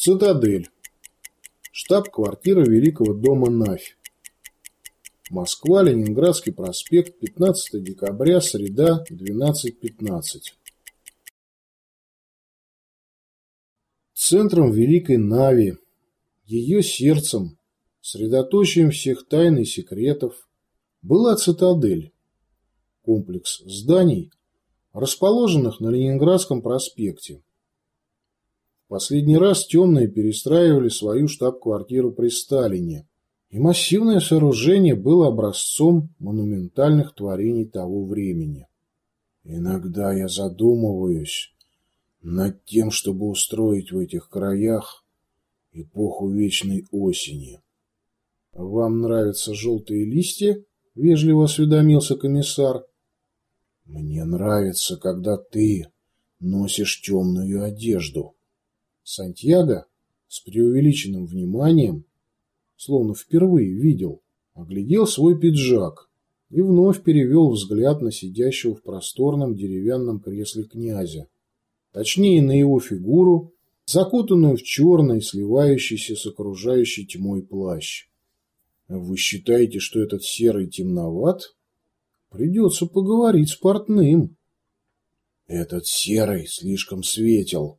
Цитадель. Штаб-квартира Великого дома Навь. Москва, Ленинградский проспект, 15 декабря, среда, 12.15. Центром Великой Нави, ее сердцем, средоточием всех тайн и секретов, была цитадель, комплекс зданий, расположенных на Ленинградском проспекте. Последний раз темные перестраивали свою штаб-квартиру при Сталине, и массивное сооружение было образцом монументальных творений того времени. Иногда я задумываюсь над тем, чтобы устроить в этих краях эпоху вечной осени. «Вам нравятся желтые листья?» — вежливо осведомился комиссар. «Мне нравится, когда ты носишь темную одежду». Сантьяго с преувеличенным вниманием, словно впервые видел, оглядел свой пиджак и вновь перевел взгляд на сидящего в просторном деревянном кресле князя, точнее на его фигуру, закутанную в черный, сливающийся с окружающей тьмой плащ. Вы считаете, что этот серый темноват? Придется поговорить с портным. Этот серый слишком светел,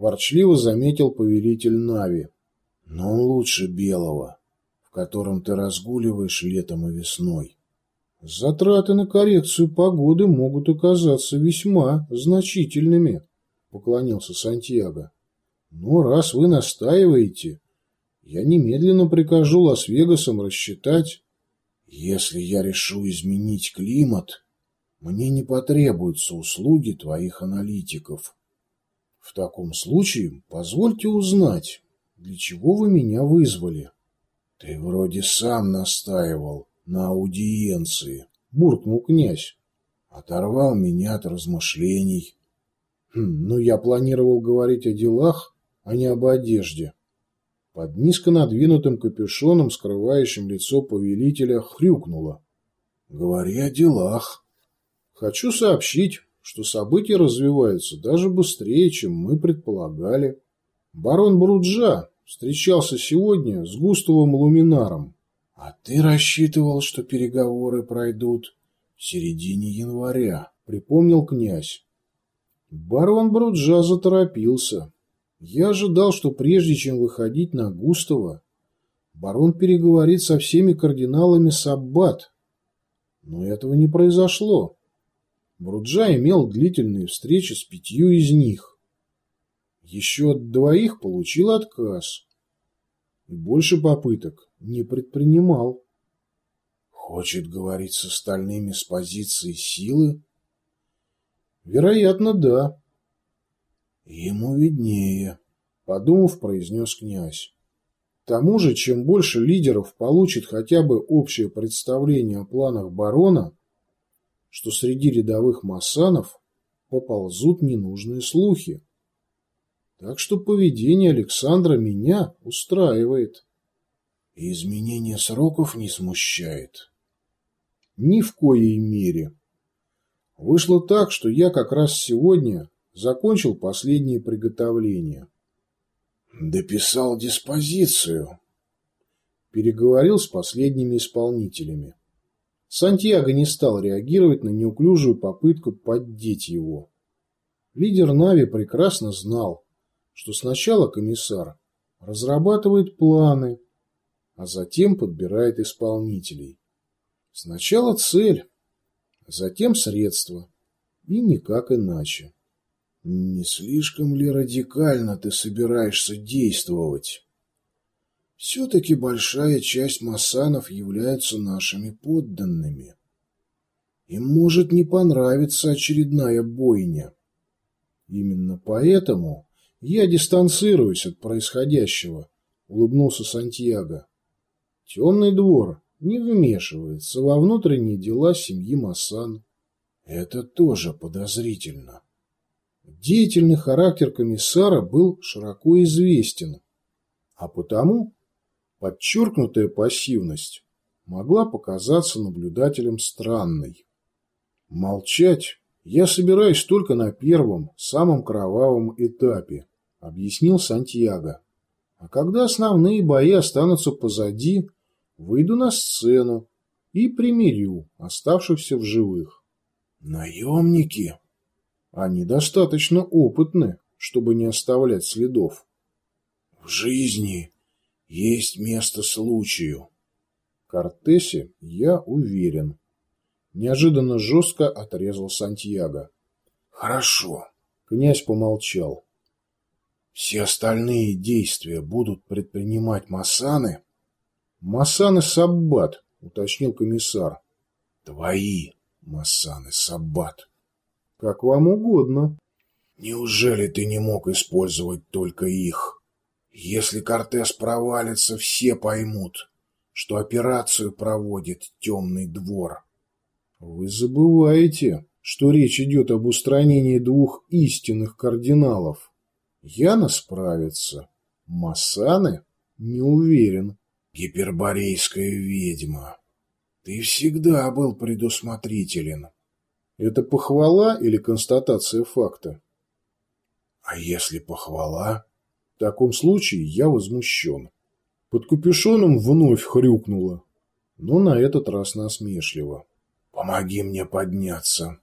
ворчливо заметил повелитель Нави. Но он лучше белого, в котором ты разгуливаешь летом и весной. Затраты на коррекцию погоды могут оказаться весьма значительными, поклонился Сантьяго. Но раз вы настаиваете, я немедленно прикажу Лас-Вегасам рассчитать. Если я решу изменить климат, мне не потребуются услуги твоих аналитиков. В таком случае позвольте узнать, для чего вы меня вызвали. Ты вроде сам настаивал на аудиенции, буркнул князь. Оторвал меня от размышлений. Хм, ну, я планировал говорить о делах, а не об одежде. Под низко надвинутым капюшоном, скрывающим лицо повелителя, хрюкнуло. Говори о делах. Хочу сообщить, что события развиваются даже быстрее, чем мы предполагали. Барон Бруджа встречался сегодня с Густавом Луминаром. А ты рассчитывал, что переговоры пройдут в середине января, припомнил князь. Барон Бруджа заторопился. Я ожидал, что прежде чем выходить на Густава, барон переговорит со всеми кардиналами Саббат. Но этого не произошло. Бруджа имел длительные встречи с пятью из них. Еще от двоих получил отказ. И больше попыток не предпринимал. Хочет говорить с остальными с позиции силы? Вероятно, да. Ему виднее, подумав, произнес князь. К тому же, чем больше лидеров получит хотя бы общее представление о планах барона, что среди рядовых массанов поползут ненужные слухи. Так что поведение Александра меня устраивает. И изменение сроков не смущает. Ни в коей мере. Вышло так, что я как раз сегодня закончил последние приготовления. Дописал диспозицию. Переговорил с последними исполнителями. Сантьяго не стал реагировать на неуклюжую попытку поддеть его. Лидер Нави прекрасно знал, что сначала комиссар разрабатывает планы, а затем подбирает исполнителей. Сначала цель, затем средства, и никак иначе. Не слишком ли радикально ты собираешься действовать? Все-таки большая часть массанов являются нашими подданными. Им может не понравиться очередная бойня. Именно поэтому я дистанцируюсь от происходящего, улыбнулся Сантьяго. Темный двор не вмешивается во внутренние дела семьи Массан. Это тоже подозрительно. Деятельный характер комиссара был широко известен, а потому Подчеркнутая пассивность могла показаться наблюдателям странной. Молчать я собираюсь только на первом, самом кровавом этапе, объяснил Сантьяго. А когда основные бои останутся позади, выйду на сцену и примирю оставшихся в живых. Наемники? Они достаточно опытны, чтобы не оставлять следов. В жизни есть место случаю. Кортесе я уверен. Неожиданно жестко отрезал Сантьяго. Хорошо. Князь помолчал. Все остальные действия будут предпринимать Масаны? Масаны Саббат, уточнил комиссар. Твои Масаны Саббат. Как вам угодно. Неужели ты не мог использовать только их? Если Кортес провалится, все поймут, что операцию проводит темный двор. Вы забываете, что речь идет об устранении двух истинных кардиналов. Яна справится. Масаны? Не уверен. Гиперборейская ведьма. Ты всегда был предусмотрителен. Это похвала или констатация факта? А если похвала? В таком случае я возмущен. Под капюшоном вновь хрюкнуло, но на этот раз насмешливо. «Помоги мне подняться!»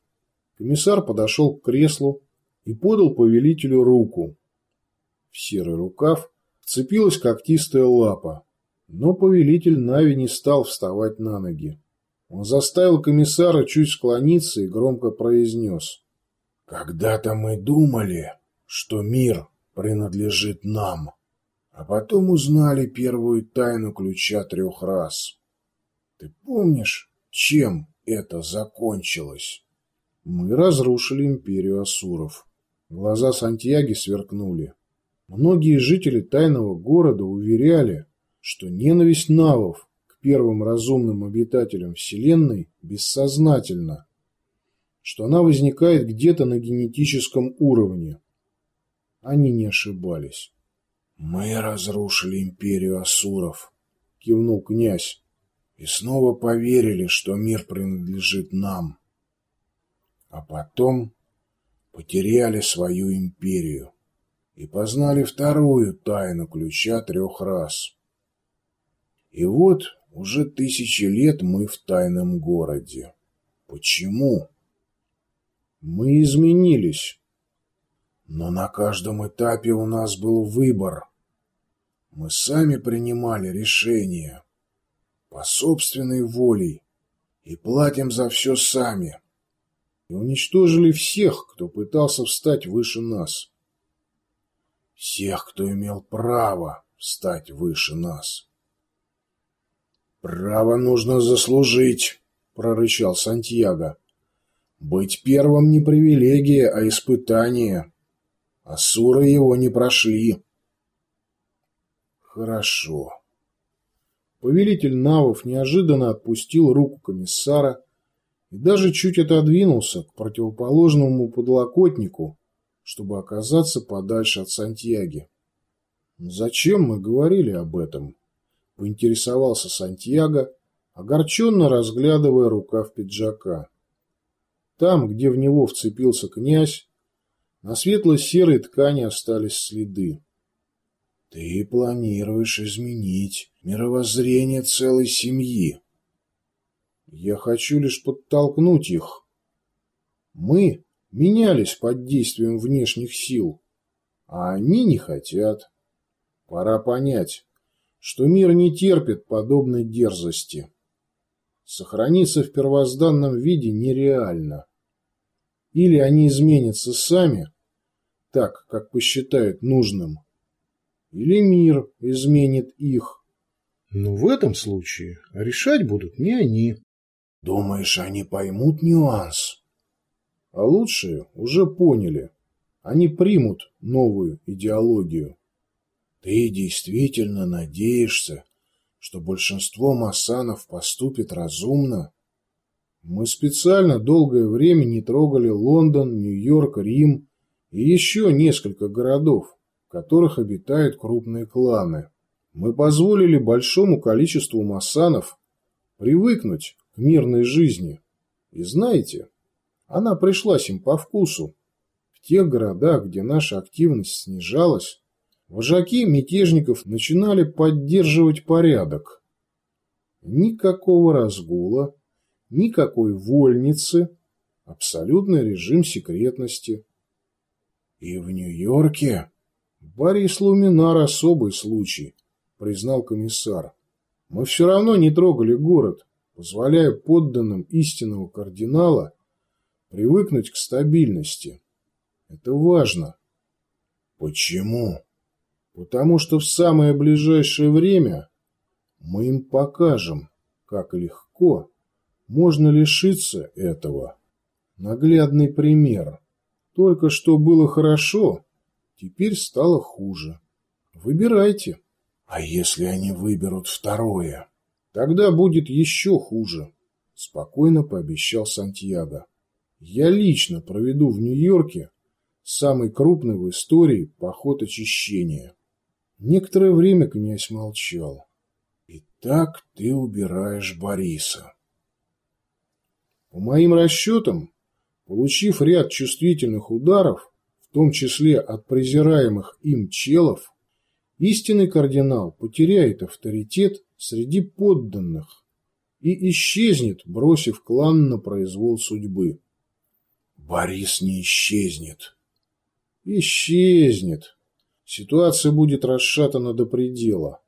Комиссар подошел к креслу и подал повелителю руку. В серый рукав вцепилась когтистая лапа, но повелитель Нави не стал вставать на ноги. Он заставил комиссара чуть склониться и громко произнес. «Когда-то мы думали, что мир принадлежит нам, а потом узнали первую тайну ключа трех раз. Ты помнишь, чем это закончилось?» Мы разрушили империю Асуров. Глаза Сантьяги сверкнули. Многие жители тайного города уверяли, что ненависть навов к первым разумным обитателям Вселенной бессознательна, что она возникает где-то на генетическом уровне. Они не ошибались. «Мы разрушили империю Асуров», — кивнул князь, — «и снова поверили, что мир принадлежит нам» а потом потеряли свою империю и познали вторую тайну ключа трех раз. И вот уже тысячи лет мы в тайном городе. Почему? Мы изменились. Но на каждом этапе у нас был выбор. Мы сами принимали решения по собственной воле и платим за все сами и уничтожили всех, кто пытался встать выше нас. Всех, кто имел право встать выше нас. «Право нужно заслужить», — прорычал Сантьяго. «Быть первым не привилегия, а испытание. Асуры его не прошли». «Хорошо». Повелитель Навов неожиданно отпустил руку комиссара и даже чуть отодвинулся к противоположному подлокотнику, чтобы оказаться подальше от Сантьяги. «Зачем мы говорили об этом?» – поинтересовался Сантьяго, огорченно разглядывая рукав пиджака. Там, где в него вцепился князь, на светло-серой ткани остались следы. «Ты планируешь изменить мировоззрение целой семьи», я хочу лишь подтолкнуть их. Мы менялись под действием внешних сил, а они не хотят. Пора понять, что мир не терпит подобной дерзости. Сохраниться в первозданном виде нереально. Или они изменятся сами, так, как посчитают нужным, или мир изменит их. Но в этом случае решать будут не они. Думаешь, они поймут нюанс? А лучшие уже поняли. Они примут новую идеологию. Ты действительно надеешься, что большинство масанов поступит разумно? Мы специально долгое время не трогали Лондон, Нью-Йорк, Рим и еще несколько городов, в которых обитают крупные кланы. Мы позволили большому количеству масанов привыкнуть мирной жизни. И знаете, она пришлась им по вкусу. В тех городах, где наша активность снижалась, Вожаки мятежников начинали поддерживать порядок. Никакого разгула, никакой вольницы, абсолютный режим секретности. И в Нью-Йорке Борис Луминар особый случай, признал комиссар. Мы все равно не трогали город, позволяя подданным истинного кардинала привыкнуть к стабильности. Это важно. Почему? Потому что в самое ближайшее время мы им покажем, как легко можно лишиться этого. Наглядный пример. Только что было хорошо, теперь стало хуже. Выбирайте. А если они выберут второе? Тогда будет еще хуже, спокойно пообещал Сантьяго. Я лично проведу в Нью-Йорке самый крупный в истории поход очищения. Некоторое время князь молчал. «Итак ты убираешь Бориса». По моим расчетам, получив ряд чувствительных ударов, в том числе от презираемых им челов, истинный кардинал потеряет авторитет среди подданных и исчезнет, бросив клан на произвол судьбы. Борис не исчезнет. Исчезнет, Ситуация будет расшатана до предела.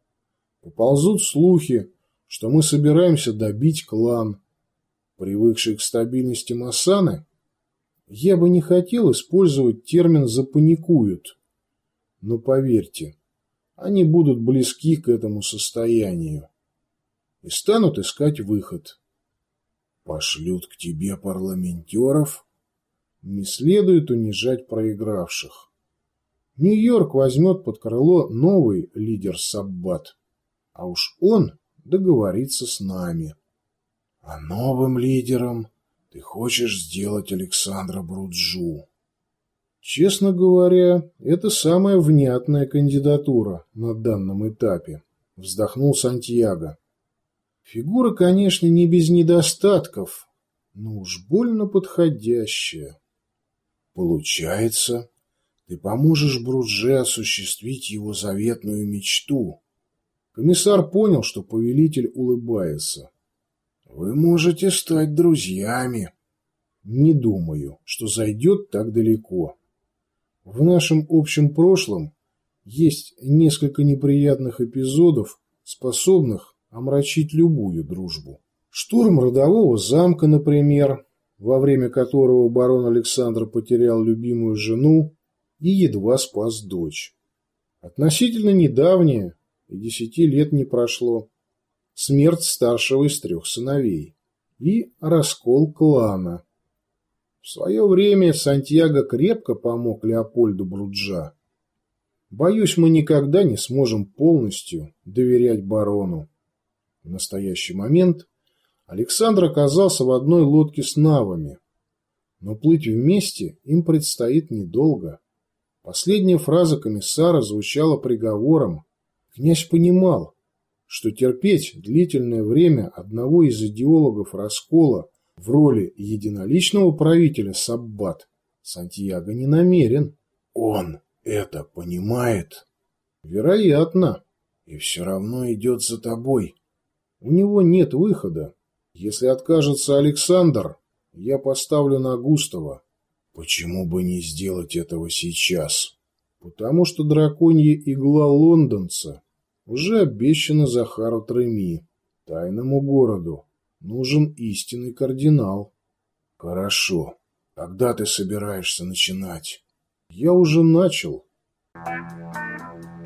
Поползут слухи, что мы собираемся добить клан. Привыкший к стабильности Масаны, я бы не хотел использовать термин «запаникуют». Но поверьте, они будут близки к этому состоянию и станут искать выход. Пошлют к тебе парламентеров? Не следует унижать проигравших. Нью-Йорк возьмет под крыло новый лидер Саббат, а уж он договорится с нами. А новым лидером ты хочешь сделать Александра Бруджу. Честно говоря, это самая внятная кандидатура на данном этапе, вздохнул Сантьяго. Фигура, конечно, не без недостатков, но уж больно подходящая. Получается, ты поможешь Брудже осуществить его заветную мечту. Комиссар понял, что повелитель улыбается. Вы можете стать друзьями. Не думаю, что зайдет так далеко. В нашем общем прошлом есть несколько неприятных эпизодов, способных омрачить любую дружбу. Штурм родового замка, например, во время которого барон Александр потерял любимую жену и едва спас дочь. Относительно недавняя, и десяти лет не прошло, смерть старшего из трех сыновей и раскол клана. В свое время Сантьяго крепко помог Леопольду Бруджа. Боюсь, мы никогда не сможем полностью доверять барону. В настоящий момент Александр оказался в одной лодке с навами, но плыть вместе им предстоит недолго. Последняя фраза комиссара звучала приговором. Князь понимал, что терпеть длительное время одного из идеологов раскола в роли единоличного правителя Саббат Сантьяго не намерен. Он это понимает? Вероятно. И все равно идет за тобой. У него нет выхода. Если откажется Александр, я поставлю на Густава. Почему бы не сделать этого сейчас? Потому что драконья игла лондонца уже обещана Захару Треми, тайному городу. Нужен истинный кардинал. Хорошо. Когда ты собираешься начинать? Я уже начал. Thank you.